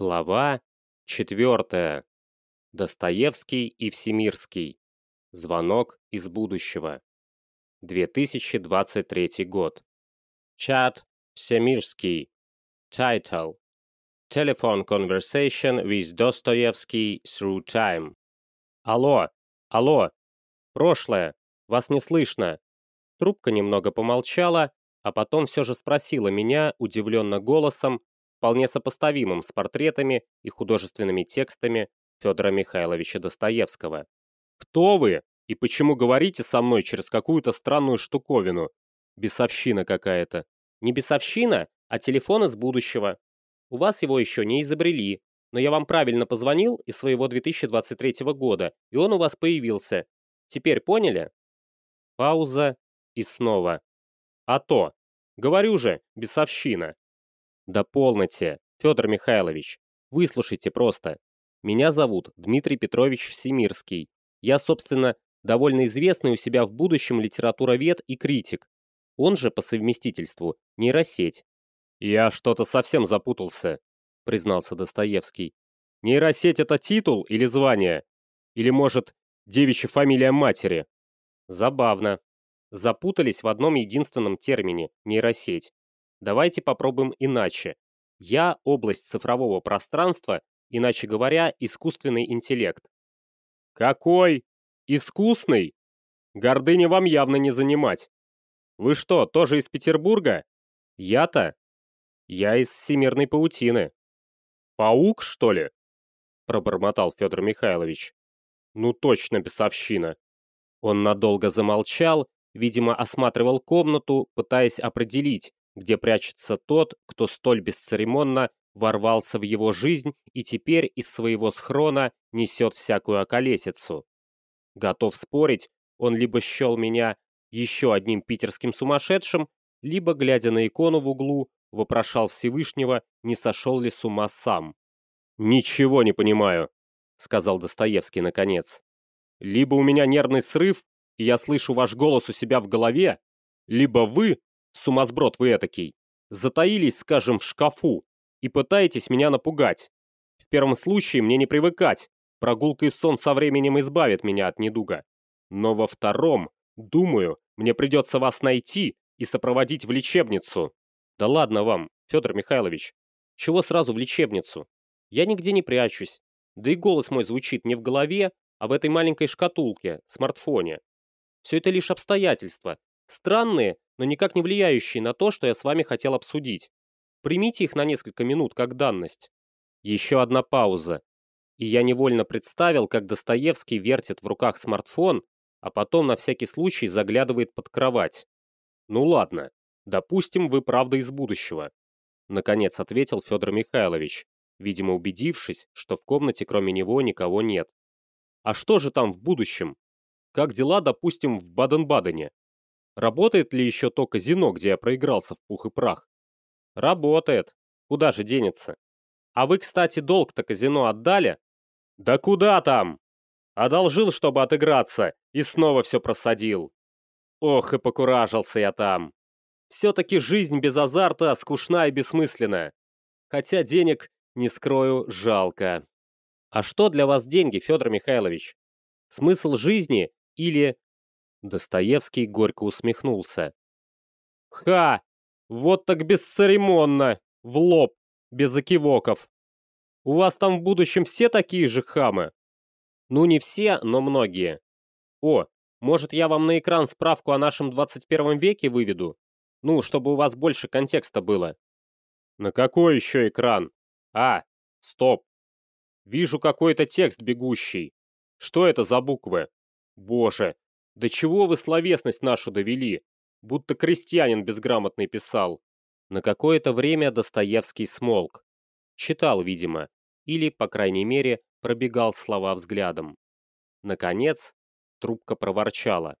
Глава 4. Достоевский и Всемирский. Звонок из будущего. 2023 год. Чат Всемирский. Title. Telephone conversation with Dostoevsky through time. Алло, алло, прошлое, вас не слышно. Трубка немного помолчала, а потом все же спросила меня удивленно голосом, вполне сопоставимым с портретами и художественными текстами Федора Михайловича Достоевского. «Кто вы? И почему говорите со мной через какую-то странную штуковину? Бесовщина какая-то». «Не бесовщина, а телефон из будущего. У вас его еще не изобрели, но я вам правильно позвонил из своего 2023 года, и он у вас появился. Теперь поняли?» Пауза и снова. «А то! Говорю же, бесовщина!» Да полноте, Федор Михайлович. Выслушайте просто. Меня зовут Дмитрий Петрович Всемирский. Я, собственно, довольно известный у себя в будущем литературовед и критик. Он же по совместительству нейросеть. Я что-то совсем запутался, признался Достоевский. Нейросеть это титул или звание? Или, может, девичья фамилия матери? Забавно. Запутались в одном единственном термине – нейросеть. Давайте попробуем иначе. Я – область цифрового пространства, иначе говоря, искусственный интеллект. Какой? Искусный? Гордыня вам явно не занимать. Вы что, тоже из Петербурга? Я-то? Я из всемирной паутины. Паук, что ли? Пробормотал Федор Михайлович. Ну точно бесовщина. Он надолго замолчал, видимо, осматривал комнату, пытаясь определить, где прячется тот, кто столь бесцеремонно ворвался в его жизнь и теперь из своего схрона несет всякую околесицу. Готов спорить, он либо счел меня еще одним питерским сумасшедшим, либо, глядя на икону в углу, вопрошал Всевышнего, не сошел ли с ума сам. «Ничего не понимаю», — сказал Достоевский наконец. «Либо у меня нервный срыв, и я слышу ваш голос у себя в голове, либо вы сумасброд вы этакий, затаились, скажем, в шкафу и пытаетесь меня напугать. В первом случае мне не привыкать, прогулка и сон со временем избавит меня от недуга. Но во втором, думаю, мне придется вас найти и сопроводить в лечебницу. Да ладно вам, Федор Михайлович, чего сразу в лечебницу? Я нигде не прячусь, да и голос мой звучит не в голове, а в этой маленькой шкатулке, смартфоне. Все это лишь обстоятельства, странные, но никак не влияющие на то, что я с вами хотел обсудить. Примите их на несколько минут как данность. Еще одна пауза. И я невольно представил, как Достоевский вертит в руках смартфон, а потом на всякий случай заглядывает под кровать. Ну ладно, допустим, вы правда из будущего. Наконец ответил Федор Михайлович, видимо убедившись, что в комнате кроме него никого нет. А что же там в будущем? Как дела, допустим, в Баден-Бадене? Работает ли еще то казино, где я проигрался в пух и прах? Работает. Куда же денется? А вы, кстати, долг-то казино отдали? Да куда там? Одолжил, чтобы отыграться, и снова все просадил. Ох, и покуражился я там. Все-таки жизнь без азарта скучна и бессмысленна. Хотя денег, не скрою, жалко. А что для вас деньги, Федор Михайлович? Смысл жизни или Достоевский горько усмехнулся. «Ха! Вот так бесцеремонно! В лоб! Без окивоков! У вас там в будущем все такие же хамы?» «Ну не все, но многие. О, может я вам на экран справку о нашем 21 веке выведу? Ну, чтобы у вас больше контекста было». «На какой еще экран? А, стоп. Вижу какой-то текст бегущий. Что это за буквы? Боже, до чего вы словесность нашу довели? Будто крестьянин безграмотный писал. На какое-то время Достоевский смолк. Читал, видимо, или, по крайней мере, пробегал слова взглядом. Наконец, трубка проворчала.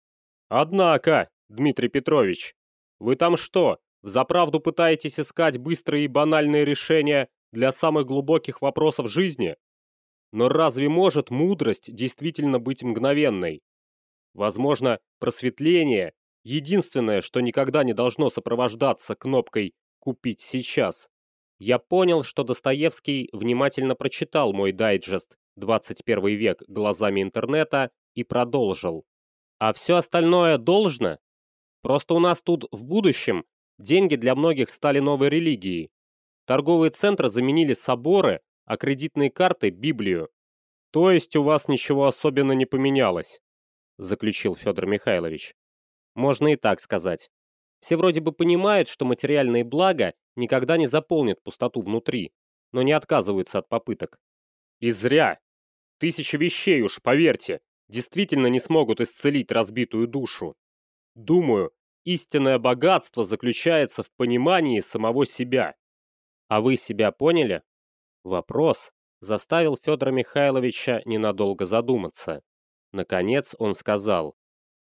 «Однако, Дмитрий Петрович, вы там что, взаправду пытаетесь искать быстрые и банальные решения для самых глубоких вопросов жизни? Но разве может мудрость действительно быть мгновенной? Возможно, просветление – единственное, что никогда не должно сопровождаться кнопкой «Купить сейчас». Я понял, что Достоевский внимательно прочитал мой дайджест «21 век глазами интернета» и продолжил. А все остальное должно? Просто у нас тут в будущем деньги для многих стали новой религией. Торговые центры заменили соборы, а кредитные карты – Библию. То есть у вас ничего особенно не поменялось, заключил Федор Михайлович. Можно и так сказать. Все вроде бы понимают, что материальные блага никогда не заполнят пустоту внутри, но не отказываются от попыток. И зря. Тысячи вещей уж, поверьте, действительно не смогут исцелить разбитую душу. Думаю, истинное богатство заключается в понимании самого себя. А вы себя поняли? Вопрос заставил Федора Михайловича ненадолго задуматься. Наконец он сказал.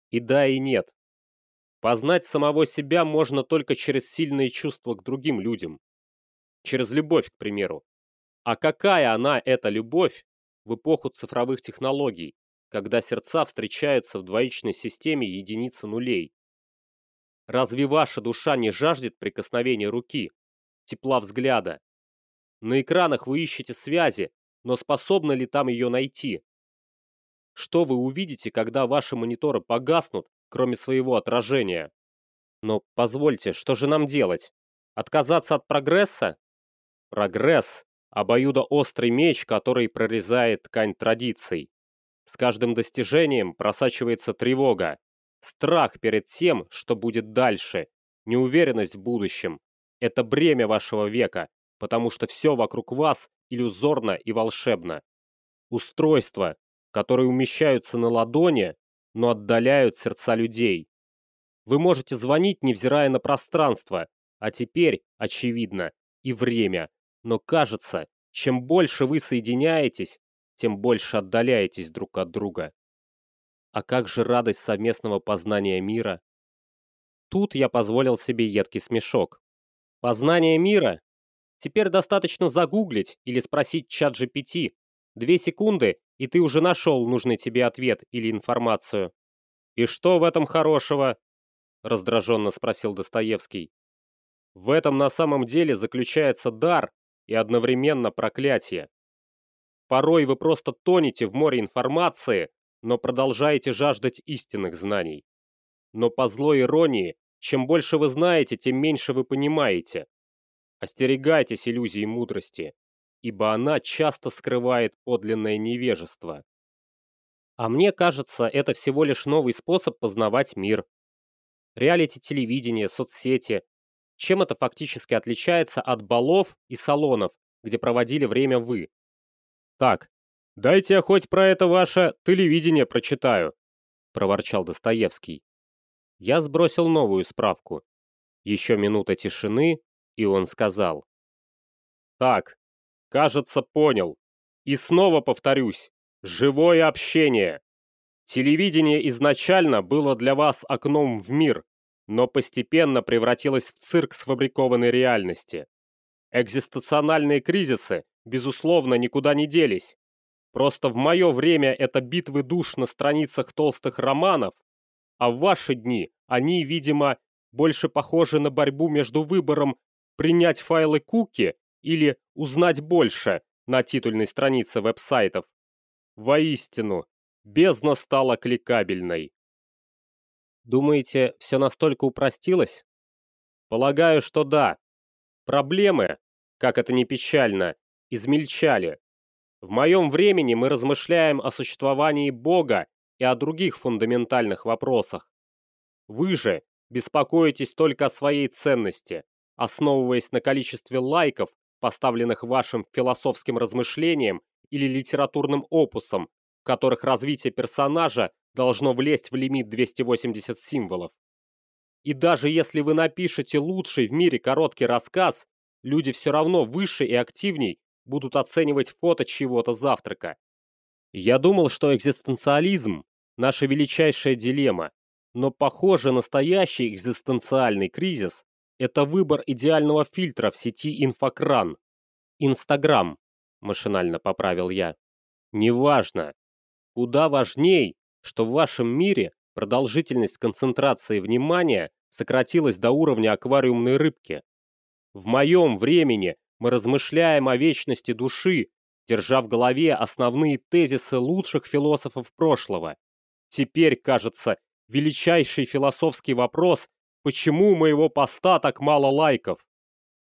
И да, и нет. Познать самого себя можно только через сильные чувства к другим людям. Через любовь, к примеру. А какая она, эта любовь, в эпоху цифровых технологий, когда сердца встречаются в двоичной системе единицы нулей? Разве ваша душа не жаждет прикосновения руки, тепла взгляда? На экранах вы ищете связи, но способны ли там ее найти? Что вы увидите, когда ваши мониторы погаснут кроме своего отражения. Но позвольте, что же нам делать? Отказаться от прогресса? Прогресс – обоюдоострый меч, который прорезает ткань традиций. С каждым достижением просачивается тревога, страх перед тем, что будет дальше, неуверенность в будущем. Это бремя вашего века, потому что все вокруг вас иллюзорно и волшебно. Устройства, которые умещаются на ладони, но отдаляют сердца людей. Вы можете звонить, невзирая на пространство, а теперь, очевидно, и время. Но кажется, чем больше вы соединяетесь, тем больше отдаляетесь друг от друга. А как же радость совместного познания мира? Тут я позволил себе едкий смешок. Познание мира? Теперь достаточно загуглить или спросить чат GPT. Две секунды, и ты уже нашел нужный тебе ответ или информацию. «И что в этом хорошего?» — раздраженно спросил Достоевский. «В этом на самом деле заключается дар и одновременно проклятие. Порой вы просто тонете в море информации, но продолжаете жаждать истинных знаний. Но по злой иронии, чем больше вы знаете, тем меньше вы понимаете. Остерегайтесь иллюзии мудрости ибо она часто скрывает подлинное невежество. А мне кажется, это всего лишь новый способ познавать мир. Реалити-телевидение, соцсети. Чем это фактически отличается от балов и салонов, где проводили время вы? Так, дайте я хоть про это ваше телевидение прочитаю, проворчал Достоевский. Я сбросил новую справку. Еще минута тишины, и он сказал. Так, Кажется, понял. И снова повторюсь, живое общение. Телевидение изначально было для вас окном в мир, но постепенно превратилось в цирк сфабрикованной реальности. Экзистенциональные кризисы, безусловно, никуда не делись. Просто в мое время это битвы душ на страницах толстых романов, а в ваши дни они, видимо, больше похожи на борьбу между выбором принять файлы куки или «Узнать больше» на титульной странице веб-сайтов. Воистину, бездна стала кликабельной. Думаете, все настолько упростилось? Полагаю, что да. Проблемы, как это ни печально, измельчали. В моем времени мы размышляем о существовании Бога и о других фундаментальных вопросах. Вы же беспокоитесь только о своей ценности, основываясь на количестве лайков поставленных вашим философским размышлениям или литературным опусом, в которых развитие персонажа должно влезть в лимит 280 символов. И даже если вы напишете лучший в мире короткий рассказ, люди все равно выше и активней будут оценивать фото чьего-то завтрака. Я думал, что экзистенциализм – наша величайшая дилемма, но, похоже, настоящий экзистенциальный кризис это выбор идеального фильтра в сети инфокран. Инстаграм, машинально поправил я. Неважно. Куда важней, что в вашем мире продолжительность концентрации внимания сократилась до уровня аквариумной рыбки. В моем времени мы размышляем о вечности души, держа в голове основные тезисы лучших философов прошлого. Теперь, кажется, величайший философский вопрос, почему у моего поста так мало лайков?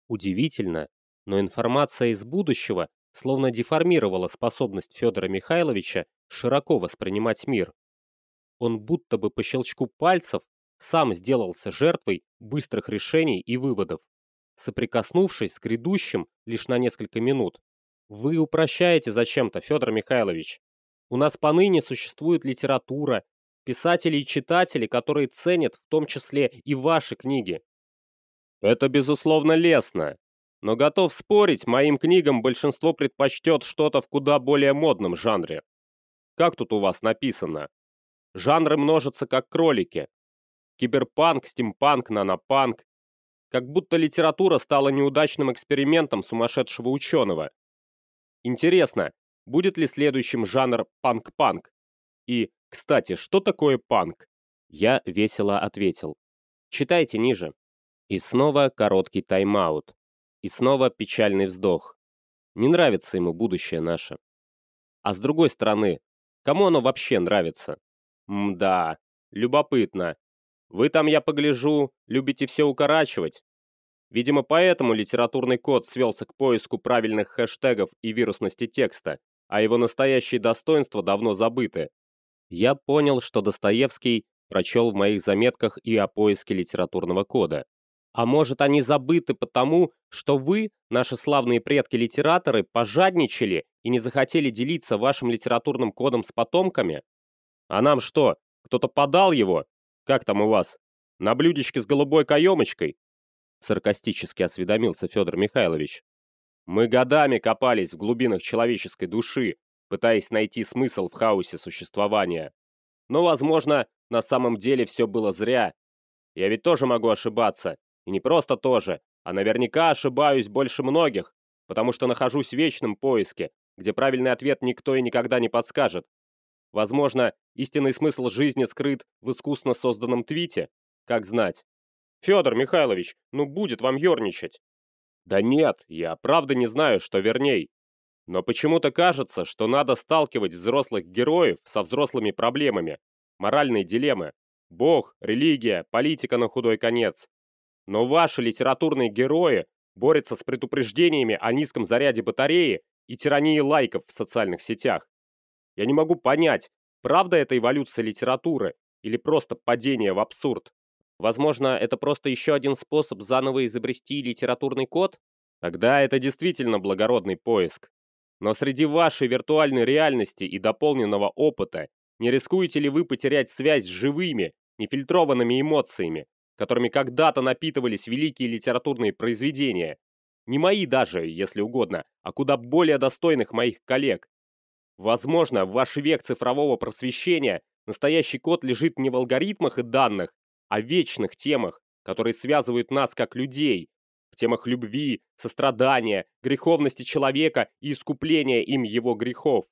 Удивительно, но информация из будущего словно деформировала способность Федора Михайловича широко воспринимать мир. Он будто бы по щелчку пальцев сам сделался жертвой быстрых решений и выводов, соприкоснувшись с грядущим лишь на несколько минут. Вы упрощаете зачем-то, Федор Михайлович. У нас поныне существует литература, писатели и читатели, которые ценят в том числе и ваши книги. Это, безусловно, лестно. Но готов спорить, моим книгам большинство предпочтет что-то в куда более модном жанре. Как тут у вас написано? Жанры множатся как кролики. Киберпанк, стимпанк, нанопанк. Как будто литература стала неудачным экспериментом сумасшедшего ученого. Интересно, будет ли следующим жанр панк-панк? И, кстати, что такое панк? Я весело ответил. Читайте ниже. И снова короткий тайм-аут. И снова печальный вздох. Не нравится ему будущее наше. А с другой стороны, кому оно вообще нравится? Мда, любопытно. Вы там, я погляжу, любите все укорачивать. Видимо, поэтому литературный код свелся к поиску правильных хэштегов и вирусности текста, а его настоящие достоинства давно забыты. Я понял, что Достоевский прочел в моих заметках и о поиске литературного кода. А может, они забыты потому, что вы, наши славные предки-литераторы, пожадничали и не захотели делиться вашим литературным кодом с потомками? А нам что, кто-то подал его? Как там у вас? На блюдечке с голубой каемочкой? Саркастически осведомился Федор Михайлович. Мы годами копались в глубинах человеческой души, пытаясь найти смысл в хаосе существования. Но, возможно, на самом деле все было зря. Я ведь тоже могу ошибаться. И не просто тоже, а наверняка ошибаюсь больше многих, потому что нахожусь в вечном поиске, где правильный ответ никто и никогда не подскажет. Возможно, истинный смысл жизни скрыт в искусно созданном твите, как знать. Федор Михайлович, ну будет вам ерничать. Да нет, я правда не знаю, что верней. Но почему-то кажется, что надо сталкивать взрослых героев со взрослыми проблемами, моральные дилеммы. Бог, религия, политика на худой конец. Но ваши литературные герои борются с предупреждениями о низком заряде батареи и тирании лайков в социальных сетях. Я не могу понять, правда это эволюция литературы или просто падение в абсурд. Возможно, это просто еще один способ заново изобрести литературный код? Тогда это действительно благородный поиск. Но среди вашей виртуальной реальности и дополненного опыта не рискуете ли вы потерять связь с живыми, нефильтрованными эмоциями, которыми когда-то напитывались великие литературные произведения? Не мои даже, если угодно, а куда более достойных моих коллег. Возможно, в ваш век цифрового просвещения настоящий код лежит не в алгоритмах и данных, о вечных темах, которые связывают нас как людей, в темах любви, сострадания, греховности человека и искупления им его грехов.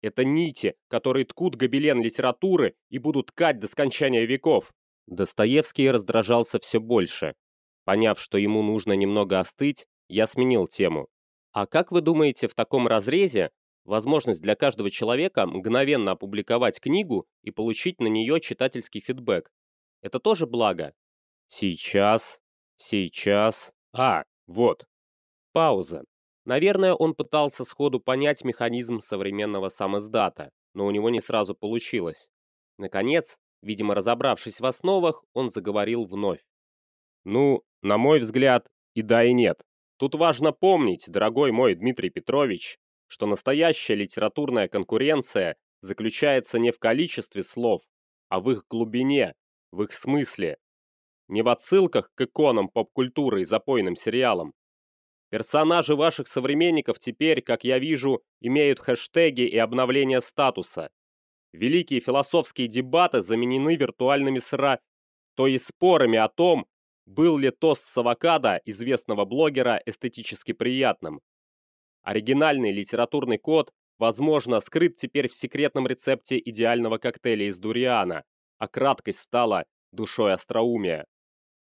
Это нити, которые ткут гобелен литературы и будут ткать до скончания веков. Достоевский раздражался все больше. Поняв, что ему нужно немного остыть, я сменил тему. А как вы думаете, в таком разрезе возможность для каждого человека мгновенно опубликовать книгу и получить на нее читательский фидбэк это тоже благо. Сейчас, сейчас... А, вот. Пауза. Наверное, он пытался сходу понять механизм современного самоздата, но у него не сразу получилось. Наконец, видимо, разобравшись в основах, он заговорил вновь. Ну, на мой взгляд, и да, и нет. Тут важно помнить, дорогой мой Дмитрий Петрович, что настоящая литературная конкуренция заключается не в количестве слов, а в их глубине, в их смысле. Не в отсылках к иконам поп-культуры и запойным сериалам. Персонажи ваших современников теперь, как я вижу, имеют хэштеги и обновление статуса. Великие философские дебаты заменены виртуальными сра... то есть спорами о том, был ли тост с авокадо известного блогера эстетически приятным. Оригинальный литературный код, возможно, скрыт теперь в секретном рецепте идеального коктейля из дуриана, а краткость стала душой остроумия.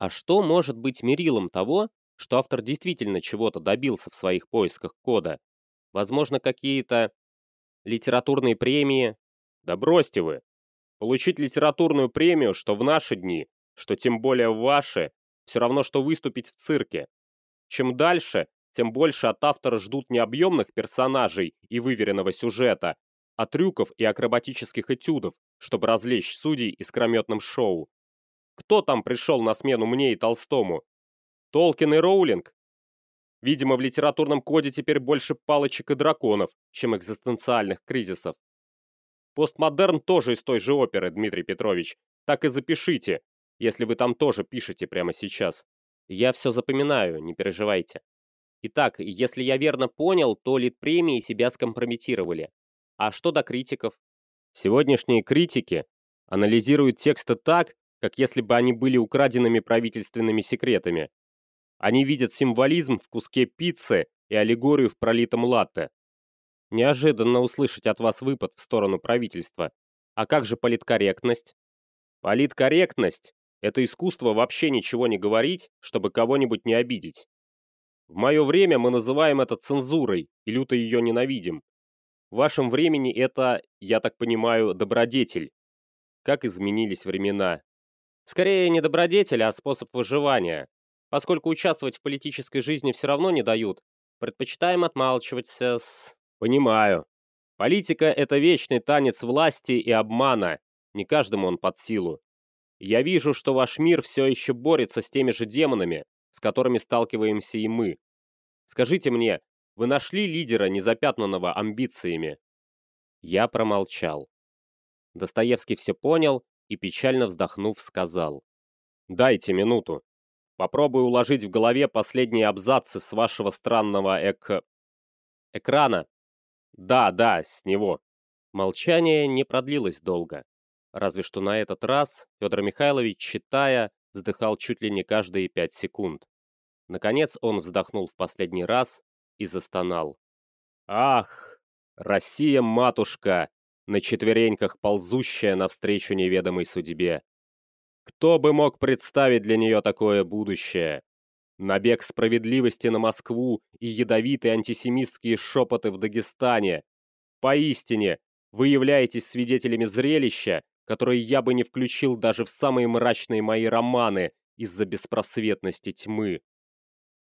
А что может быть мерилом того, что автор действительно чего-то добился в своих поисках кода. Возможно, какие-то литературные премии. Да бросьте вы. Получить литературную премию, что в наши дни, что тем более в ваши, все равно, что выступить в цирке. Чем дальше, тем больше от автора ждут не объемных персонажей и выверенного сюжета, а трюков и акробатических этюдов, чтобы развлечь судей искрометным шоу. Кто там пришел на смену мне и Толстому? Толкин и Роулинг? Видимо, в литературном коде теперь больше палочек и драконов, чем экзистенциальных кризисов. Постмодерн тоже из той же оперы, Дмитрий Петрович. Так и запишите, если вы там тоже пишете прямо сейчас. Я все запоминаю, не переживайте. Итак, если я верно понял, то литпремии себя скомпрометировали. А что до критиков? Сегодняшние критики анализируют тексты так, как если бы они были украденными правительственными секретами. Они видят символизм в куске пиццы и аллегорию в пролитом латте. Неожиданно услышать от вас выпад в сторону правительства. А как же политкорректность? Политкорректность – это искусство вообще ничего не говорить, чтобы кого-нибудь не обидеть. В мое время мы называем это цензурой и люто ее ненавидим. В вашем времени это, я так понимаю, добродетель. Как изменились времена. Скорее не добродетель, а способ выживания. Поскольку участвовать в политической жизни все равно не дают, предпочитаем отмалчиваться с... Понимаю. Политика — это вечный танец власти и обмана. Не каждому он под силу. Я вижу, что ваш мир все еще борется с теми же демонами, с которыми сталкиваемся и мы. Скажите мне, вы нашли лидера, незапятнанного амбициями?» Я промолчал. Достоевский все понял и, печально вздохнув, сказал. «Дайте минуту. Попробую уложить в голове последние абзацы с вашего странного эк... экрана. Да, да, с него». Молчание не продлилось долго. Разве что на этот раз Федор Михайлович, читая, вздыхал чуть ли не каждые пять секунд. Наконец он вздохнул в последний раз и застонал. «Ах, Россия-матушка, на четвереньках ползущая навстречу неведомой судьбе! Кто бы мог представить для нее такое будущее? Набег справедливости на Москву и ядовитые антисемитские шепоты в Дагестане. Поистине, вы являетесь свидетелями зрелища, которое я бы не включил даже в самые мрачные мои романы из-за беспросветности тьмы.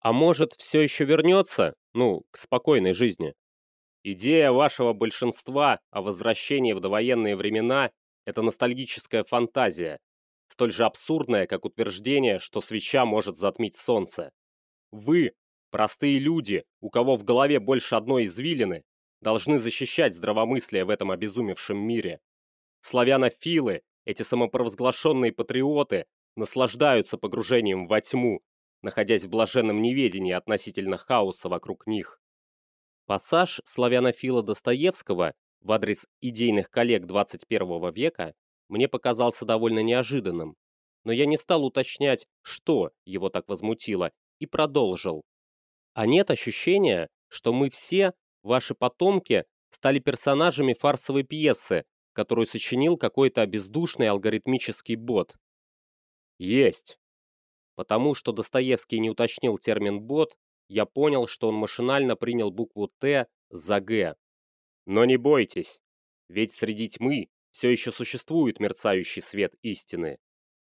А может, все еще вернется? Ну, к спокойной жизни. Идея вашего большинства о возвращении в довоенные времена – это ностальгическая фантазия, столь же абсурдная, как утверждение, что свеча может затмить солнце. Вы, простые люди, у кого в голове больше одной извилины, должны защищать здравомыслие в этом обезумевшем мире. Славянофилы, эти самопровозглашенные патриоты, наслаждаются погружением во тьму, находясь в блаженном неведении относительно хаоса вокруг них. Пассаж славянофила Достоевского в адрес идейных коллег 21 века мне показался довольно неожиданным, но я не стал уточнять, что его так возмутило, и продолжил. А нет ощущения, что мы все, ваши потомки, стали персонажами фарсовой пьесы, которую сочинил какой-то бездушный алгоритмический бот? Есть. Потому что Достоевский не уточнил термин «бот», я понял, что он машинально принял букву «Т» за «Г». Но не бойтесь, ведь среди тьмы все еще существует мерцающий свет истины.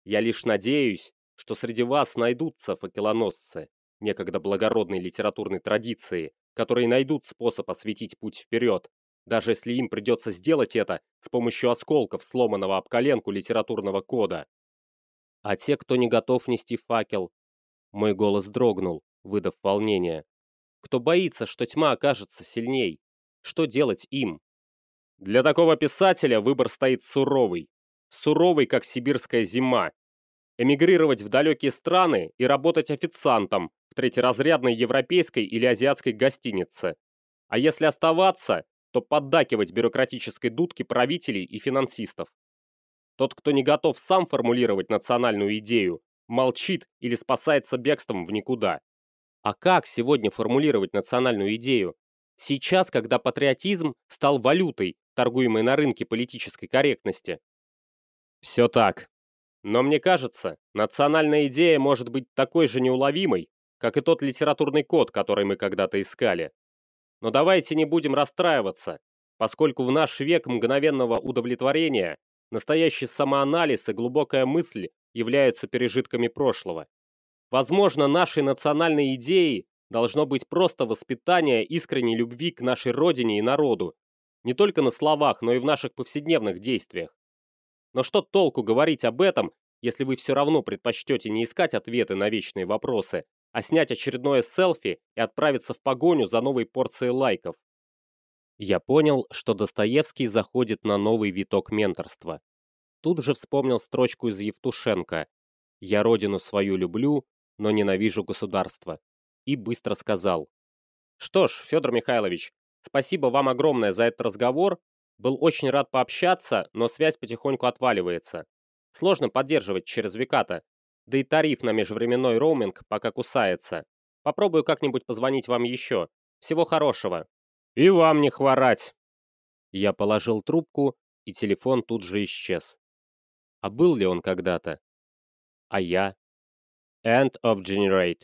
Я лишь надеюсь, что среди вас найдутся факелоносцы, некогда благородной литературной традиции, которые найдут способ осветить путь вперед, даже если им придется сделать это с помощью осколков сломанного об коленку литературного кода. А те, кто не готов нести факел... Мой голос дрогнул, выдав волнение. Кто боится, что тьма окажется сильней? Что делать им? Для такого писателя выбор стоит суровый. Суровый, как сибирская зима. Эмигрировать в далекие страны и работать официантом в третьеразрядной европейской или азиатской гостинице. А если оставаться, то поддакивать бюрократической дудке правителей и финансистов. Тот, кто не готов сам формулировать национальную идею, молчит или спасается бегством в никуда. А как сегодня формулировать национальную идею? Сейчас, когда патриотизм стал валютой, торгуемой на рынке политической корректности. Все так. Но мне кажется, национальная идея может быть такой же неуловимой, как и тот литературный код, который мы когда-то искали. Но давайте не будем расстраиваться, поскольку в наш век мгновенного удовлетворения настоящий самоанализ и глубокая мысль являются пережитками прошлого. Возможно, нашей национальной идеей должно быть просто воспитание искренней любви к нашей родине и народу, не только на словах, но и в наших повседневных действиях. Но что толку говорить об этом, если вы все равно предпочтете не искать ответы на вечные вопросы, а снять очередное селфи и отправиться в погоню за новой порцией лайков? Я понял, что Достоевский заходит на новый виток менторства. Тут же вспомнил строчку из Евтушенко «Я родину свою люблю, но ненавижу государство» и быстро сказал «Что ж, Федор Михайлович, спасибо вам огромное за этот разговор, был очень рад пообщаться, но связь потихоньку отваливается. Сложно поддерживать через Виката, да и тариф на межвременной роуминг пока кусается. Попробую как-нибудь позвонить вам еще. Всего хорошего. И вам не хворать. Я положил трубку, и телефон тут же исчез. А был ли он когда-то? А я? End of Generate.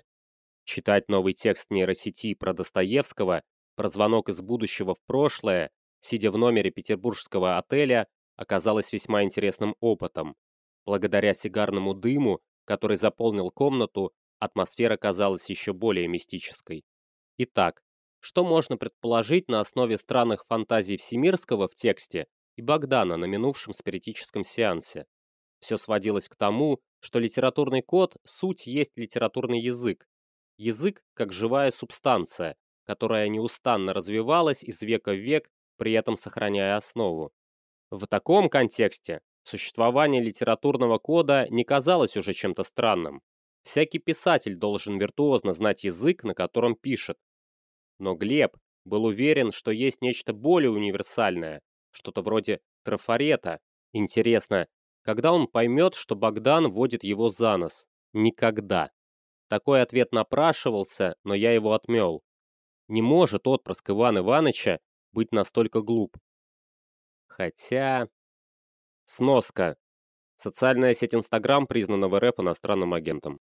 Читать новый текст нейросети про Достоевского, про звонок из будущего в прошлое, сидя в номере петербургского отеля, оказалось весьма интересным опытом. Благодаря сигарному дыму, который заполнил комнату, атмосфера казалась еще более мистической. Итак, что можно предположить на основе странных фантазий Всемирского в тексте и Богдана на минувшем спиритическом сеансе? Все сводилось к тому, что литературный код – суть есть литературный язык. Язык как живая субстанция, которая неустанно развивалась из века в век, при этом сохраняя основу. В таком контексте существование литературного кода не казалось уже чем-то странным. Всякий писатель должен виртуозно знать язык, на котором пишет, но Глеб был уверен, что есть нечто более универсальное, что-то вроде трафарета. Интересно, когда он поймет, что Богдан водит его за нос? Никогда. Такой ответ напрашивался, но я его отмел. Не может отпрыск Ивана Ивановича быть настолько глуп. Хотя... Сноска. Социальная сеть Инстаграм признана в РФ иностранным агентом.